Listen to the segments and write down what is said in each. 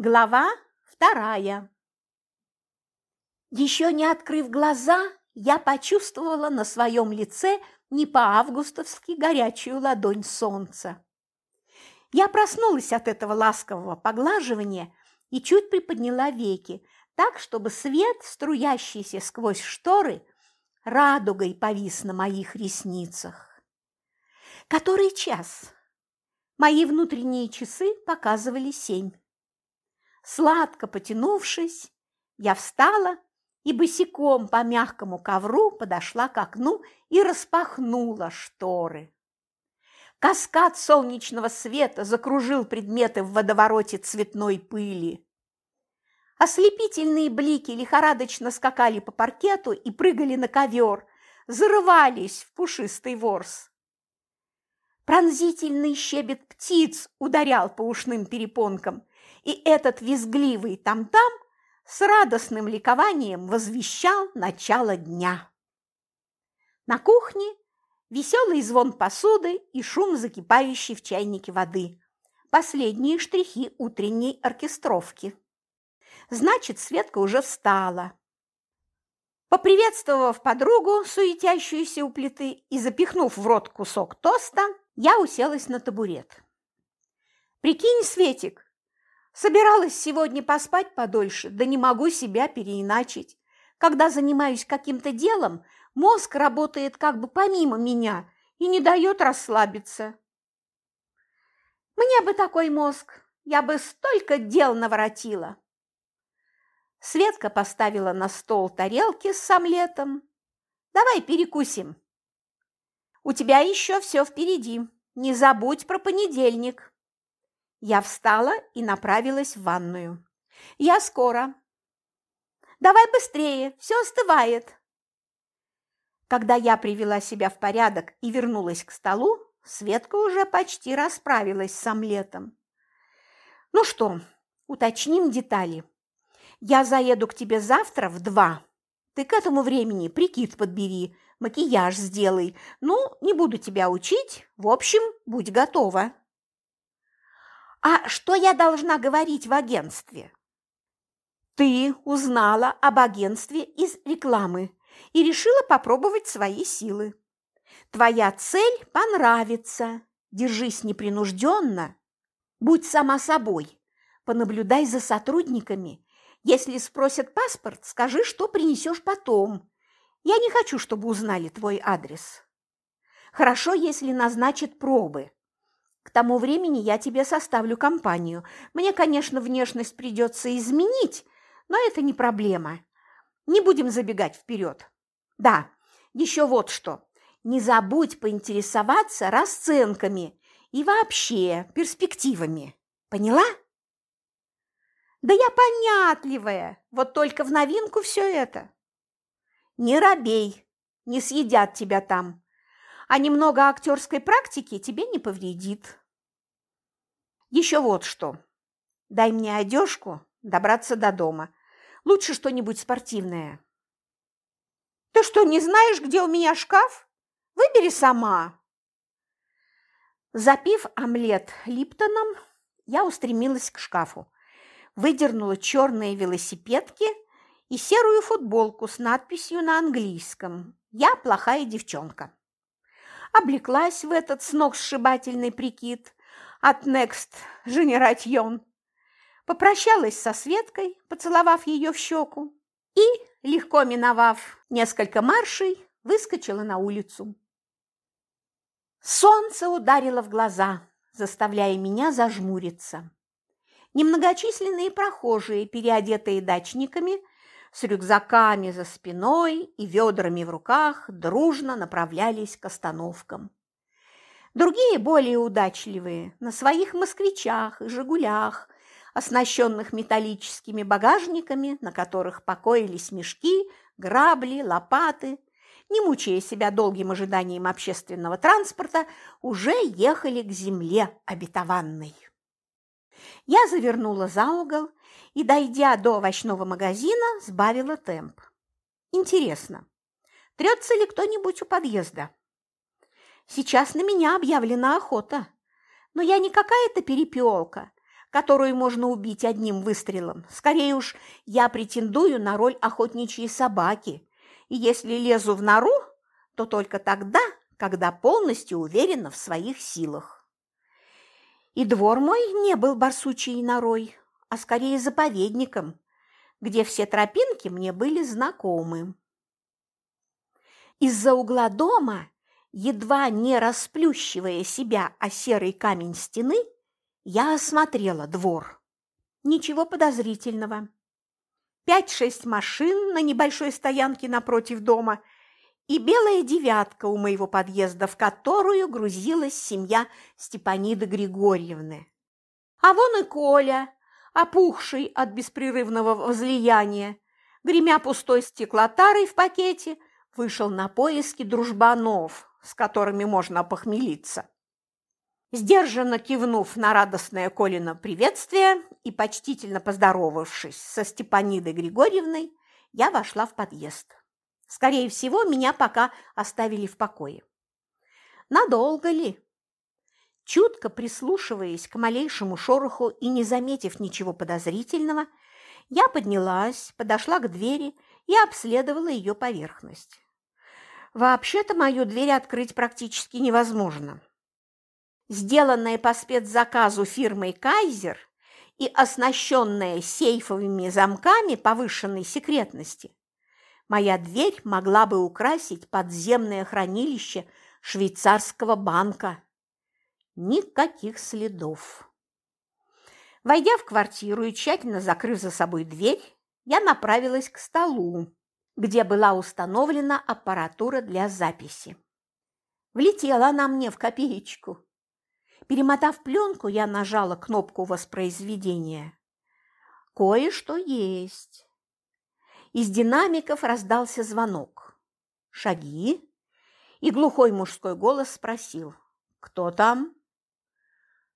Глава вторая. Еще не открыв глаза, я почувствовала на своем лице не по-августовски горячую ладонь солнца. Я проснулась от этого ласкового поглаживания и чуть приподняла веки, так, чтобы свет, струящийся сквозь шторы, радугой повис на моих ресницах. Который час? Мои внутренние часы показывали семь. Сладко потянувшись, я встала и босиком по мягкому ковру подошла к окну и распахнула шторы. Каскад солнечного света закружил предметы в водовороте цветной пыли. Ослепительные блики лихорадочно скакали по паркету и прыгали на ковер, зарывались в пушистый ворс. Пронзительный щебет птиц ударял по ушным перепонкам, и этот визгливый там-там с радостным ликованием возвещал начало дня. На кухне веселый звон посуды и шум закипающей в чайнике воды. Последние штрихи утренней оркестровки. Значит, Светка уже встала. Поприветствовав подругу, суетящуюся у плиты, и запихнув в рот кусок тоста, я уселась на табурет. «Прикинь, Светик, Собиралась сегодня поспать подольше, да не могу себя переиначить. Когда занимаюсь каким-то делом, мозг работает как бы помимо меня и не дает расслабиться. Мне бы такой мозг, я бы столько дел наворотила. Светка поставила на стол тарелки с омлетом. Давай перекусим. У тебя еще все впереди. Не забудь про понедельник. Я встала и направилась в ванную. «Я скоро». «Давай быстрее, все остывает». Когда я привела себя в порядок и вернулась к столу, Светка уже почти расправилась с омлетом. «Ну что, уточним детали. Я заеду к тебе завтра в два. Ты к этому времени прикид подбери, макияж сделай. Ну, не буду тебя учить. В общем, будь готова». А что я должна говорить в агентстве? Ты узнала об агентстве из рекламы и решила попробовать свои силы. Твоя цель – понравится. Держись непринужденно. Будь сама собой. Понаблюдай за сотрудниками. Если спросят паспорт, скажи, что принесешь потом. Я не хочу, чтобы узнали твой адрес. Хорошо, если назначат пробы. К тому времени я тебе составлю компанию. Мне, конечно, внешность придется изменить, но это не проблема. Не будем забегать вперед. Да, еще вот что. Не забудь поинтересоваться расценками и вообще перспективами. Поняла? Да я понятливая, вот только в новинку все это. Не робей, не съедят тебя там а немного актерской практики тебе не повредит. Еще вот что. Дай мне одежку добраться до дома. Лучше что-нибудь спортивное. Ты что, не знаешь, где у меня шкаф? Выбери сама. Запив омлет Липтоном, я устремилась к шкафу. Выдернула черные велосипедки и серую футболку с надписью на английском «Я плохая девчонка» облеклась в этот сногсшибательный прикид от Next Generation, попрощалась со Светкой, поцеловав ее в щеку, и, легко миновав несколько маршей, выскочила на улицу. Солнце ударило в глаза, заставляя меня зажмуриться. Немногочисленные прохожие, переодетые дачниками, с рюкзаками за спиной и ведрами в руках дружно направлялись к остановкам. Другие, более удачливые, на своих москвичах и «Жигулях», оснащенных металлическими багажниками, на которых покоились мешки, грабли, лопаты, не мучая себя долгим ожиданием общественного транспорта, уже ехали к земле обетованной. Я завернула за угол и, дойдя до овощного магазина, сбавила темп. Интересно, трется ли кто-нибудь у подъезда? Сейчас на меня объявлена охота, но я не какая-то перепелка, которую можно убить одним выстрелом. Скорее уж, я претендую на роль охотничьей собаки. И если лезу в нору, то только тогда, когда полностью уверена в своих силах. И двор мой не был барсучей норой, а скорее заповедником, где все тропинки мне были знакомы. Из-за угла дома, едва не расплющивая себя о серый камень стены, я осмотрела двор. Ничего подозрительного. Пять-шесть машин на небольшой стоянке напротив дома и белая девятка у моего подъезда, в которую грузилась семья Степаниды Григорьевны. А вон и Коля, опухший от беспрерывного возлияния, гремя пустой стеклотарой в пакете, вышел на поиски дружбанов, с которыми можно похмелиться. Сдержанно кивнув на радостное Колино приветствие и почтительно поздоровавшись со Степанидой Григорьевной, я вошла в подъезд. Скорее всего, меня пока оставили в покое. Надолго ли? Чутко прислушиваясь к малейшему шороху и не заметив ничего подозрительного, я поднялась, подошла к двери и обследовала ее поверхность. Вообще-то мою дверь открыть практически невозможно сделанная по спецзаказу фирмой «Кайзер» и оснащенная сейфовыми замками повышенной секретности, моя дверь могла бы украсить подземное хранилище швейцарского банка. Никаких следов. Войдя в квартиру и тщательно закрыв за собой дверь, я направилась к столу, где была установлена аппаратура для записи. Влетела она мне в копеечку. Перемотав пленку, я нажала кнопку воспроизведения. Кое-что есть. Из динамиков раздался звонок. Шаги, и глухой мужской голос спросил. «Кто там?»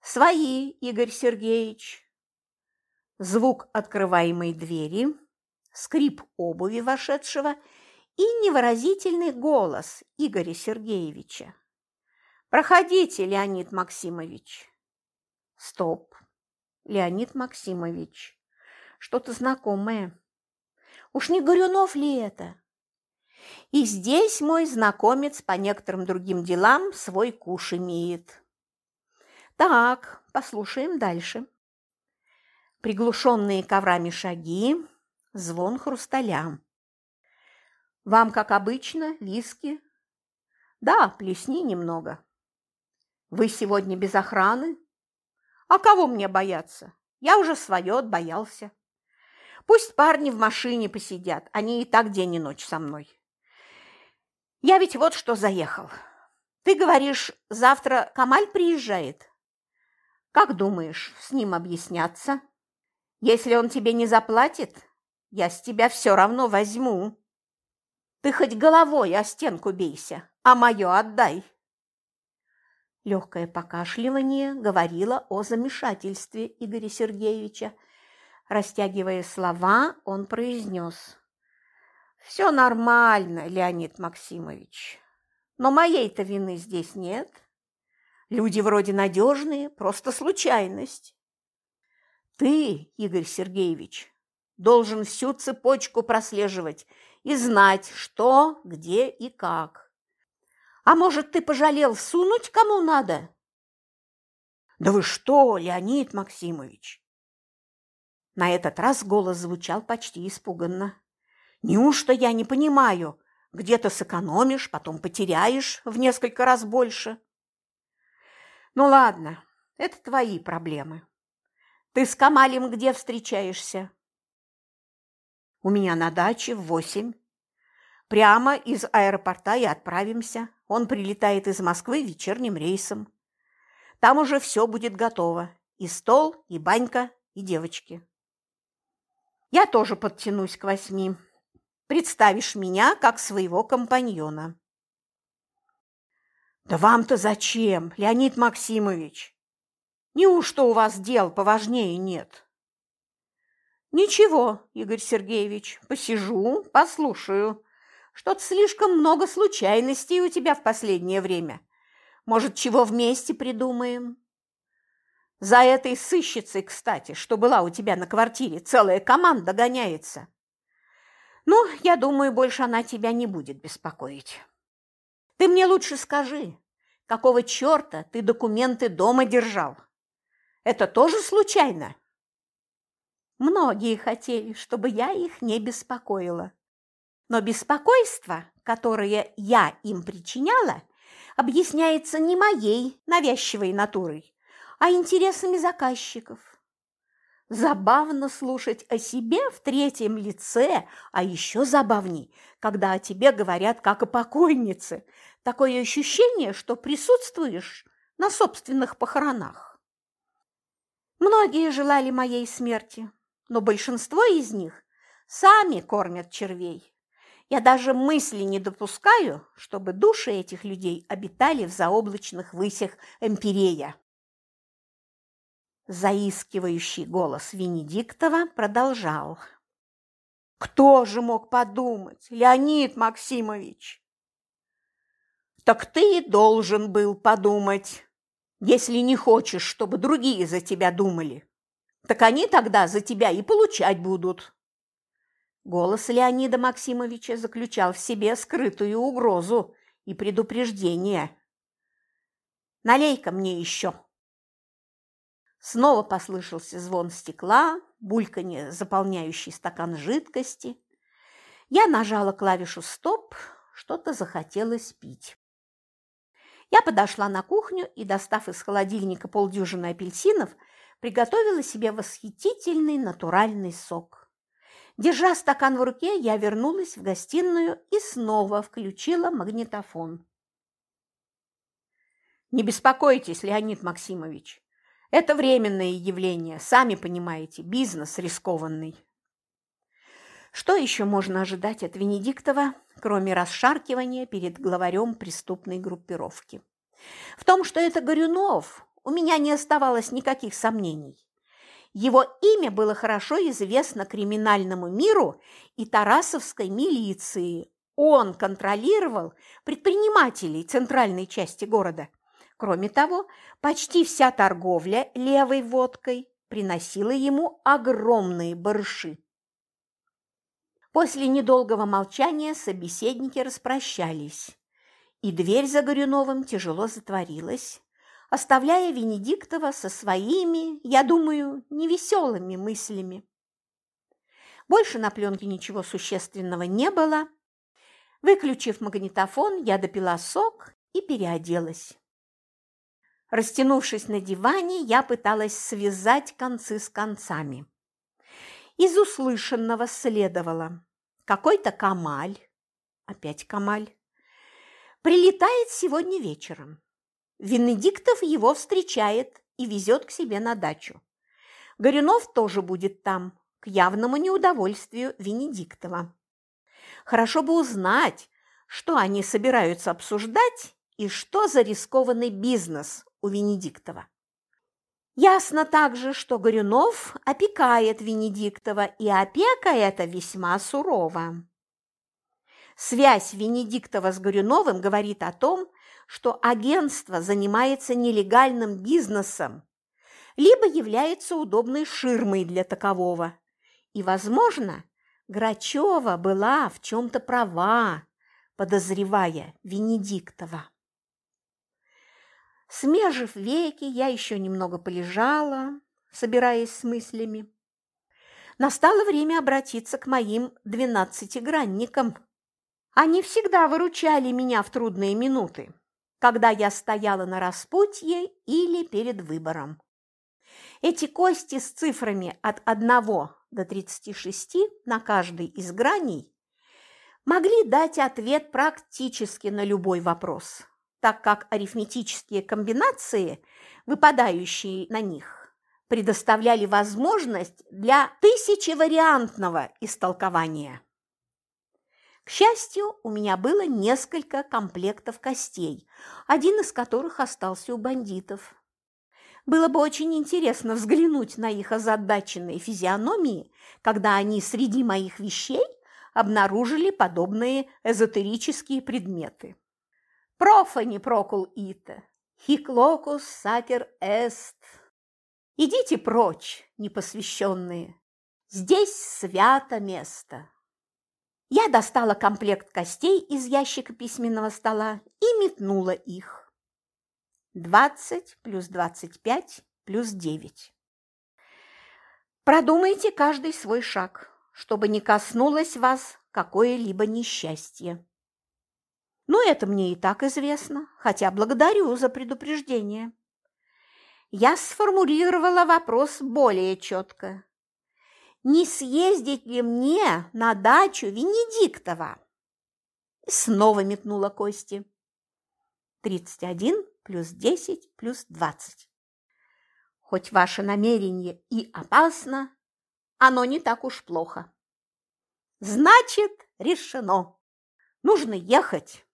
«Свои, Игорь Сергеевич». Звук открываемой двери, скрип обуви вошедшего и невыразительный голос Игоря Сергеевича. Проходите, Леонид Максимович. Стоп. Леонид Максимович. Что-то знакомое. Уж не Горюнов ли это? И здесь мой знакомец по некоторым другим делам свой куш имеет. Так, послушаем дальше. Приглушенные коврами шаги, звон хрусталя. Вам, как обычно, виски? Да, плесни немного. Вы сегодня без охраны? А кого мне бояться? Я уже свое отбоялся. Пусть парни в машине посидят, они и так день и ночь со мной. Я ведь вот что заехал. Ты говоришь, завтра Камаль приезжает? Как думаешь, с ним объясняться? Если он тебе не заплатит, я с тебя все равно возьму. Ты хоть головой о стенку бейся, а мое отдай. Легкое покашливание говорило о замешательстве Игоря Сергеевича. Растягивая слова, он произнес. «Все нормально, Леонид Максимович, но моей-то вины здесь нет. Люди вроде надежные, просто случайность. Ты, Игорь Сергеевич, должен всю цепочку прослеживать и знать, что, где и как. А может, ты пожалел сунуть кому надо? Да вы что, Леонид Максимович? На этот раз голос звучал почти испуганно. Неужто я не понимаю, где-то сэкономишь, потом потеряешь в несколько раз больше? Ну ладно, это твои проблемы. Ты с Камалем где встречаешься? У меня на даче в восемь. Прямо из аэропорта и отправимся. Он прилетает из Москвы вечерним рейсом. Там уже все будет готово. И стол, и банька, и девочки. Я тоже подтянусь к восьми. Представишь меня как своего компаньона. Да вам-то зачем, Леонид Максимович? Неужто у вас дел поважнее нет? Ничего, Игорь Сергеевич, посижу, послушаю, что-то слишком много случайностей у тебя в последнее время. Может, чего вместе придумаем?» За этой сыщицей, кстати, что была у тебя на квартире, целая команда гоняется. Ну, я думаю, больше она тебя не будет беспокоить. Ты мне лучше скажи, какого черта ты документы дома держал? Это тоже случайно? Многие хотели, чтобы я их не беспокоила. Но беспокойство, которое я им причиняла, объясняется не моей навязчивой натурой, а интересами заказчиков. Забавно слушать о себе в третьем лице, а еще забавней, когда о тебе говорят как о покойнице. Такое ощущение, что присутствуешь на собственных похоронах. Многие желали моей смерти, но большинство из них сами кормят червей. Я даже мысли не допускаю, чтобы души этих людей обитали в заоблачных высях Эмпирея. Заискивающий голос Венедиктова продолжал. «Кто же мог подумать, Леонид Максимович?» «Так ты и должен был подумать, если не хочешь, чтобы другие за тебя думали. Так они тогда за тебя и получать будут». Голос Леонида Максимовича заключал в себе скрытую угрозу и предупреждение. «Налей-ка мне еще!» Снова послышался звон стекла, бульканье, заполняющий стакан жидкости. Я нажала клавишу «Стоп», что-то захотелось пить. Я подошла на кухню и, достав из холодильника полдюжины апельсинов, приготовила себе восхитительный натуральный сок. Держа стакан в руке, я вернулась в гостиную и снова включила магнитофон. «Не беспокойтесь, Леонид Максимович, это временное явление, сами понимаете, бизнес рискованный. Что еще можно ожидать от Венедиктова, кроме расшаркивания перед главарем преступной группировки? В том, что это Горюнов, у меня не оставалось никаких сомнений. Его имя было хорошо известно криминальному миру и тарасовской милиции. Он контролировал предпринимателей центральной части города – Кроме того, почти вся торговля левой водкой приносила ему огромные барыши. После недолгого молчания собеседники распрощались, и дверь за Горюновым тяжело затворилась, оставляя Венедиктова со своими, я думаю, невеселыми мыслями. Больше на пленке ничего существенного не было. Выключив магнитофон, я допила сок и переоделась. Растянувшись на диване, я пыталась связать концы с концами. Из услышанного следовало. Какой-то Камаль, опять Камаль, прилетает сегодня вечером. Венедиктов его встречает и везет к себе на дачу. Горюнов тоже будет там, к явному неудовольствию Венедиктова. Хорошо бы узнать, что они собираются обсуждать и что за рискованный бизнес у Венедиктова. Ясно также, что Горюнов опекает Венедиктова, и опека эта весьма сурова. Связь Венедиктова с Горюновым говорит о том, что агентство занимается нелегальным бизнесом, либо является удобной ширмой для такового. И, возможно, Грачева была в чем-то права, подозревая Венедиктова. Смежив веки, я еще немного полежала, собираясь с мыслями. Настало время обратиться к моим двенадцатигранникам. Они всегда выручали меня в трудные минуты, когда я стояла на распутье или перед выбором. Эти кости с цифрами от 1 до 36 на каждой из граней могли дать ответ практически на любой вопрос так как арифметические комбинации, выпадающие на них, предоставляли возможность для тысячевариантного истолкования. К счастью, у меня было несколько комплектов костей, один из которых остался у бандитов. Было бы очень интересно взглянуть на их озадаченные физиономии, когда они среди моих вещей обнаружили подобные эзотерические предметы. Профани прокул hic locus sacer est. Идите прочь, непосвященные. Здесь свято место. Я достала комплект костей из ящика письменного стола и метнула их. Двадцать плюс двадцать пять плюс девять. Продумайте каждый свой шаг, чтобы не коснулось вас какое-либо несчастье. Ну, это мне и так известно, хотя благодарю за предупреждение. Я сформулировала вопрос более четко не съездить ли мне на дачу Венедиктова? Снова метнула кости. Тридцать один плюс десять плюс двадцать. Хоть ваше намерение и опасно, оно не так уж плохо. Значит, решено. Нужно ехать.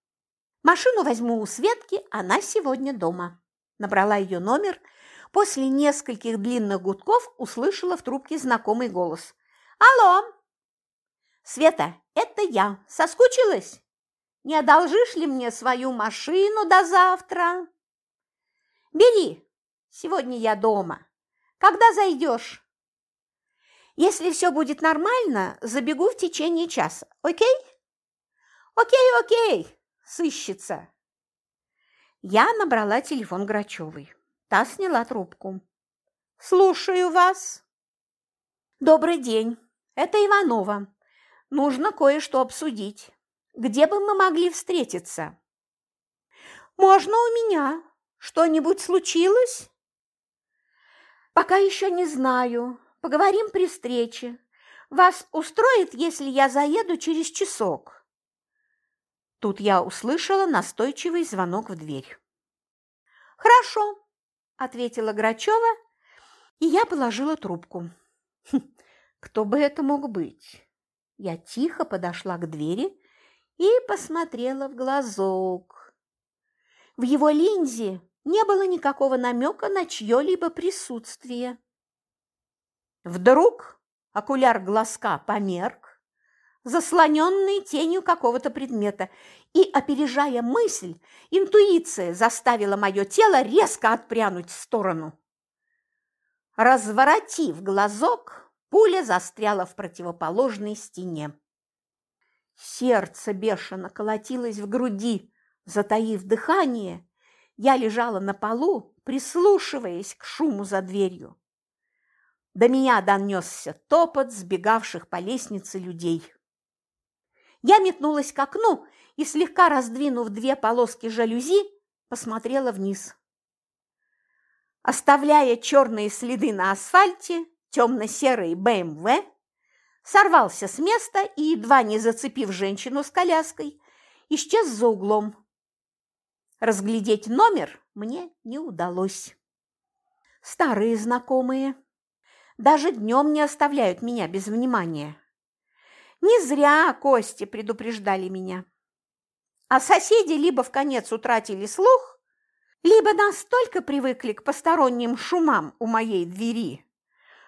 Машину возьму у Светки, она сегодня дома. Набрала ее номер – После нескольких длинных гудков услышала в трубке знакомый голос. «Алло!» «Света, это я. Соскучилась? Не одолжишь ли мне свою машину до завтра?» «Бери. Сегодня я дома. Когда зайдешь?» «Если все будет нормально, забегу в течение часа. Окей?» «Окей, окей, сыщется». Я набрала телефон Грачевой. Та сняла трубку. «Слушаю вас». «Добрый день. Это Иванова. Нужно кое-что обсудить. Где бы мы могли встретиться?» «Можно у меня. Что-нибудь случилось?» «Пока еще не знаю. Поговорим при встрече. Вас устроит, если я заеду через часок?» Тут я услышала настойчивый звонок в дверь. «Хорошо ответила Грачева, и я положила трубку. Хм, кто бы это мог быть? Я тихо подошла к двери и посмотрела в глазок. В его линзе не было никакого намека на чье-либо присутствие. Вдруг окуляр глазка померк, заслоненный тенью какого-то предмета, и, опережая мысль, интуиция заставила мое тело резко отпрянуть в сторону. Разворотив глазок, пуля застряла в противоположной стене. Сердце бешено колотилось в груди, затаив дыхание, я лежала на полу, прислушиваясь к шуму за дверью. До меня донесся топот сбегавших по лестнице людей. Я метнулась к окну и, слегка раздвинув две полоски жалюзи, посмотрела вниз. Оставляя черные следы на асфальте, темно-серый БМВ сорвался с места и, едва не зацепив женщину с коляской, исчез за углом. Разглядеть номер мне не удалось. Старые знакомые. Даже днем не оставляют меня без внимания. Не зря Кости предупреждали меня а соседи либо в конец утратили слух, либо настолько привыкли к посторонним шумам у моей двери,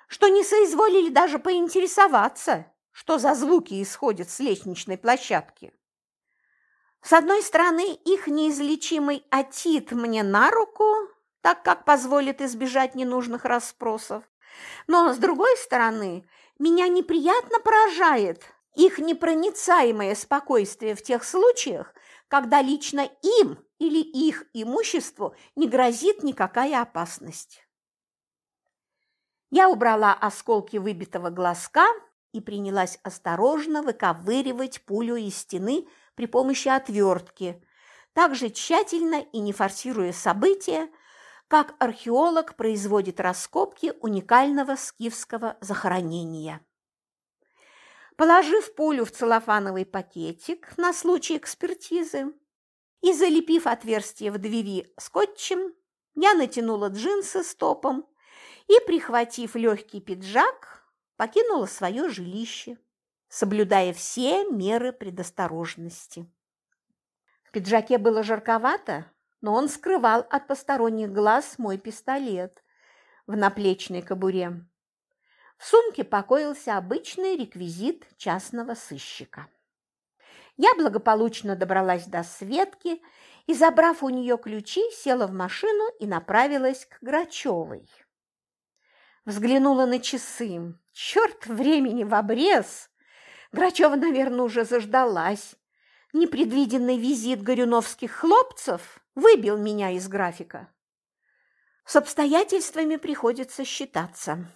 что не соизволили даже поинтересоваться, что за звуки исходят с лестничной площадки. С одной стороны, их неизлечимый отит мне на руку, так как позволит избежать ненужных расспросов, но с другой стороны, меня неприятно поражает их непроницаемое спокойствие в тех случаях, когда лично им или их имуществу не грозит никакая опасность. Я убрала осколки выбитого глазка и принялась осторожно выковыривать пулю из стены при помощи отвертки, так же тщательно и не форсируя события, как археолог производит раскопки уникального скифского захоронения. Положив пулю в целлофановый пакетик на случай экспертизы и залепив отверстие в двери скотчем, я натянула джинсы с топом и, прихватив легкий пиджак, покинула свое жилище, соблюдая все меры предосторожности. В пиджаке было жарковато, но он скрывал от посторонних глаз мой пистолет в наплечной кобуре. В сумке покоился обычный реквизит частного сыщика. Я благополучно добралась до Светки и, забрав у нее ключи, села в машину и направилась к Грачевой. Взглянула на часы. Черт, времени в обрез! Грачева, наверное, уже заждалась. Непредвиденный визит горюновских хлопцев выбил меня из графика. С обстоятельствами приходится считаться.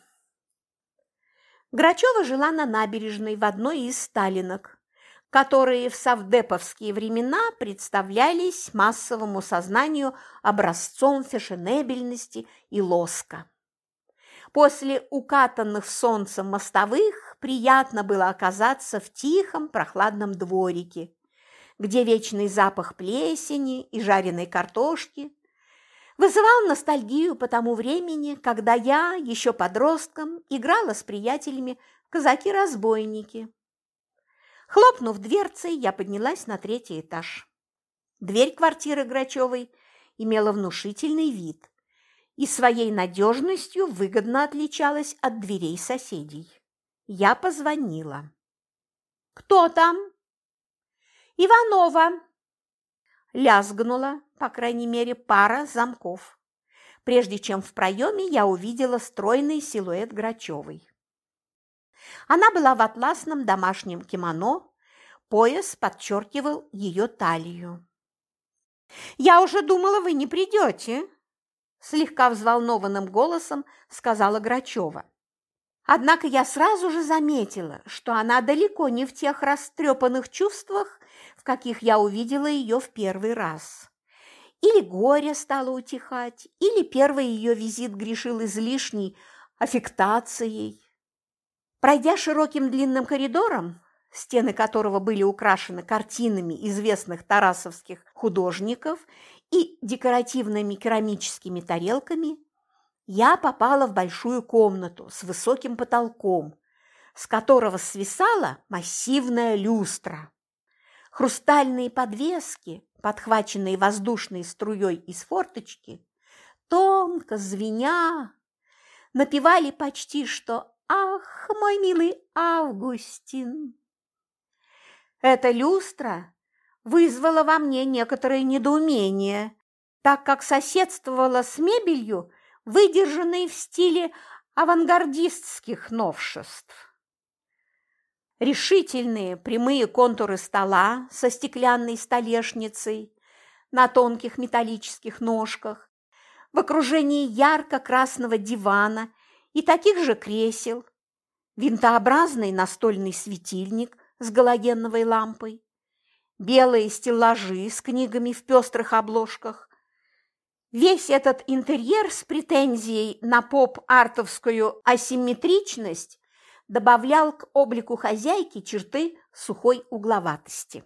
Грачева жила на набережной в одной из сталинок, которые в совдеповские времена представлялись массовому сознанию образцом фешенебельности и лоска. После укатанных солнцем мостовых приятно было оказаться в тихом прохладном дворике, где вечный запах плесени и жареной картошки вызывал ностальгию по тому времени, когда я, еще подростком, играла с приятелями в казаки-разбойники. Хлопнув дверцей, я поднялась на третий этаж. Дверь квартиры Грачевой имела внушительный вид и своей надежностью выгодно отличалась от дверей соседей. Я позвонила. «Кто там?» «Иванова!» Лязгнула, по крайней мере, пара замков, прежде чем в проеме я увидела стройный силуэт Грачевой. Она была в атласном домашнем кимоно, пояс подчеркивал ее талию. «Я уже думала, вы не придете», – слегка взволнованным голосом сказала Грачева. Однако я сразу же заметила, что она далеко не в тех растрепанных чувствах, в каких я увидела ее в первый раз. Или горе стало утихать, или первый ее визит грешил излишней аффектацией. Пройдя широким длинным коридором, стены которого были украшены картинами известных тарасовских художников и декоративными керамическими тарелками, я попала в большую комнату с высоким потолком, с которого свисала массивная люстра. Хрустальные подвески, подхваченные воздушной струей из форточки, тонко звеня, напевали почти что «Ах, мой милый Августин!». Эта люстра вызвала во мне некоторое недоумение, так как соседствовала с мебелью, выдержанной в стиле авангардистских новшеств. Решительные прямые контуры стола со стеклянной столешницей на тонких металлических ножках, в окружении ярко-красного дивана и таких же кресел, винтообразный настольный светильник с галогеновой лампой, белые стеллажи с книгами в пестрых обложках. Весь этот интерьер с претензией на поп-артовскую асимметричность добавлял к облику хозяйки черты сухой угловатости.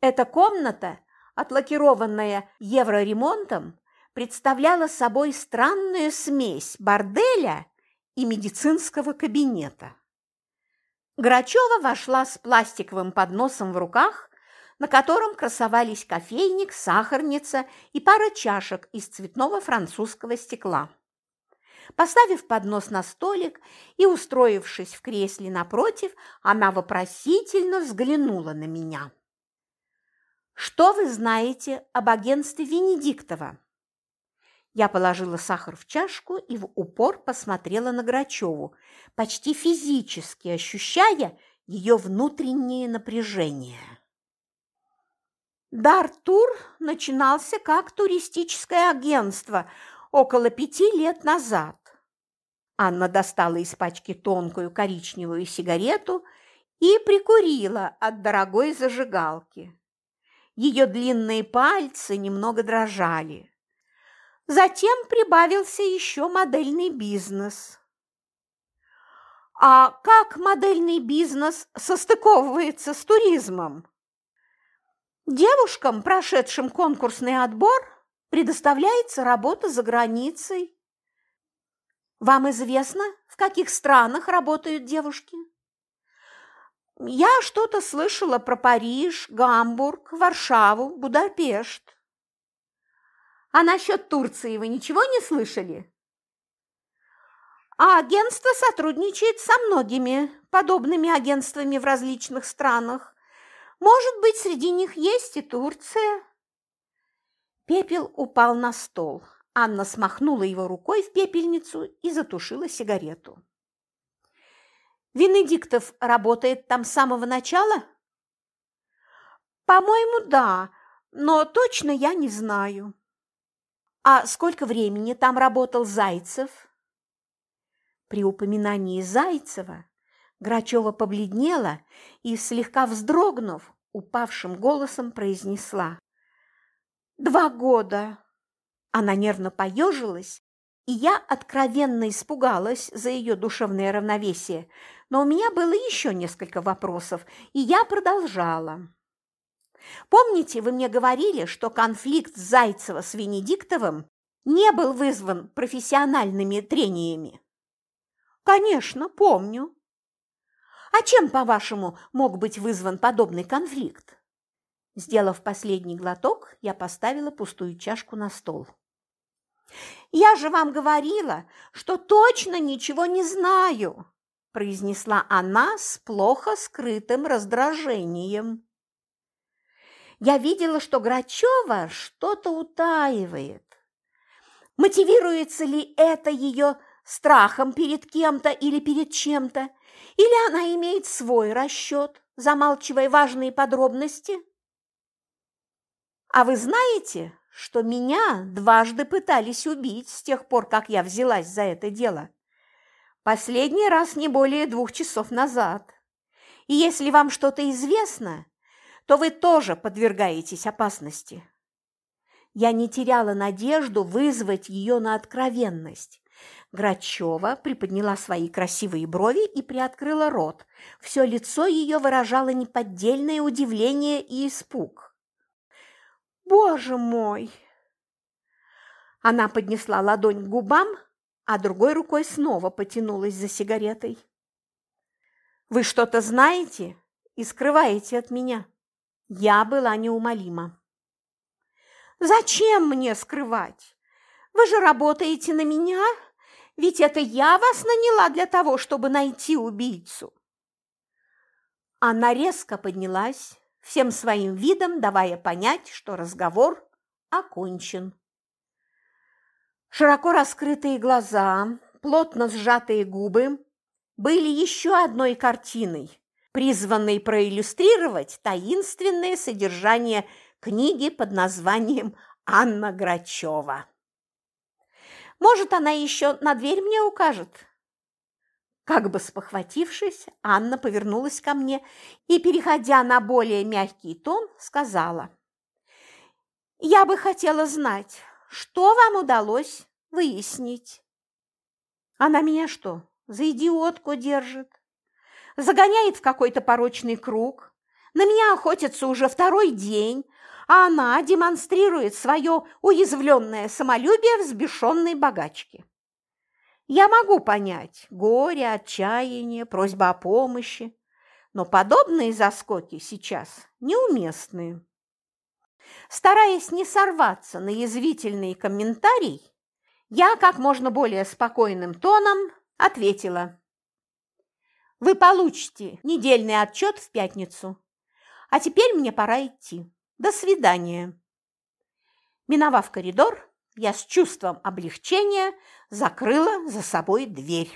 Эта комната, отлакированная евроремонтом, представляла собой странную смесь борделя и медицинского кабинета. Грачева вошла с пластиковым подносом в руках, на котором красовались кофейник, сахарница и пара чашек из цветного французского стекла. Поставив поднос на столик и устроившись в кресле напротив, она вопросительно взглянула на меня. «Что вы знаете об агентстве Венедиктова?» Я положила сахар в чашку и в упор посмотрела на Грачеву, почти физически ощущая ее внутреннее напряжение. Дартур начинался как туристическое агентство около пяти лет назад. Анна достала из пачки тонкую коричневую сигарету и прикурила от дорогой зажигалки. Ее длинные пальцы немного дрожали. Затем прибавился еще модельный бизнес. А как модельный бизнес состыковывается с туризмом? Девушкам, прошедшим конкурсный отбор, предоставляется работа за границей. Вам известно, в каких странах работают девушки? Я что-то слышала про Париж, Гамбург, Варшаву, Будапешт. А насчет Турции вы ничего не слышали? А агентство сотрудничает со многими подобными агентствами в различных странах. Может быть, среди них есть и Турция. Пепел упал на стол. Анна смахнула его рукой в пепельницу и затушила сигарету. Венедиктов работает там с самого начала? По-моему, да, но точно я не знаю. А сколько времени там работал Зайцев? При упоминании Зайцева Грачева побледнела и, слегка вздрогнув, упавшим голосом произнесла. «Два года!» Она нервно поежилась, и я откровенно испугалась за ее душевное равновесие, но у меня было еще несколько вопросов, и я продолжала. Помните, вы мне говорили, что конфликт Зайцева с Венедиктовым не был вызван профессиональными трениями? Конечно, помню. А чем, по-вашему, мог быть вызван подобный конфликт? Сделав последний глоток, я поставила пустую чашку на стол. «Я же вам говорила, что точно ничего не знаю», произнесла она с плохо скрытым раздражением. Я видела, что Грачева что-то утаивает. Мотивируется ли это ее страхом перед кем-то или перед чем-то, или она имеет свой расчет, замалчивая важные подробности? А вы знаете, что меня дважды пытались убить с тех пор, как я взялась за это дело? Последний раз не более двух часов назад. И если вам что-то известно, то вы тоже подвергаетесь опасности. Я не теряла надежду вызвать ее на откровенность, Грачева приподняла свои красивые брови и приоткрыла рот. Все лицо ее выражало неподдельное удивление и испуг. «Боже мой!» Она поднесла ладонь к губам, а другой рукой снова потянулась за сигаретой. «Вы что-то знаете и скрываете от меня?» Я была неумолима. «Зачем мне скрывать? Вы же работаете на меня ведь это я вас наняла для того, чтобы найти убийцу. Она резко поднялась, всем своим видом давая понять, что разговор окончен. Широко раскрытые глаза, плотно сжатые губы были еще одной картиной, призванной проиллюстрировать таинственное содержание книги под названием «Анна Грачева». Может, она еще на дверь мне укажет?» Как бы спохватившись, Анна повернулась ко мне и, переходя на более мягкий тон, сказала. «Я бы хотела знать, что вам удалось выяснить?» «Она меня что, за идиотку держит? Загоняет в какой-то порочный круг? На меня охотится уже второй день, а она демонстрирует свое уязвленное самолюбие взбешенной богачки. Я могу понять горе, отчаяние, просьба о помощи, но подобные заскоки сейчас неуместные. Стараясь не сорваться на язвительный комментарий, я как можно более спокойным тоном ответила. Вы получите недельный отчет в пятницу, а теперь мне пора идти. До свидания. Миновав коридор, я с чувством облегчения закрыла за собой дверь.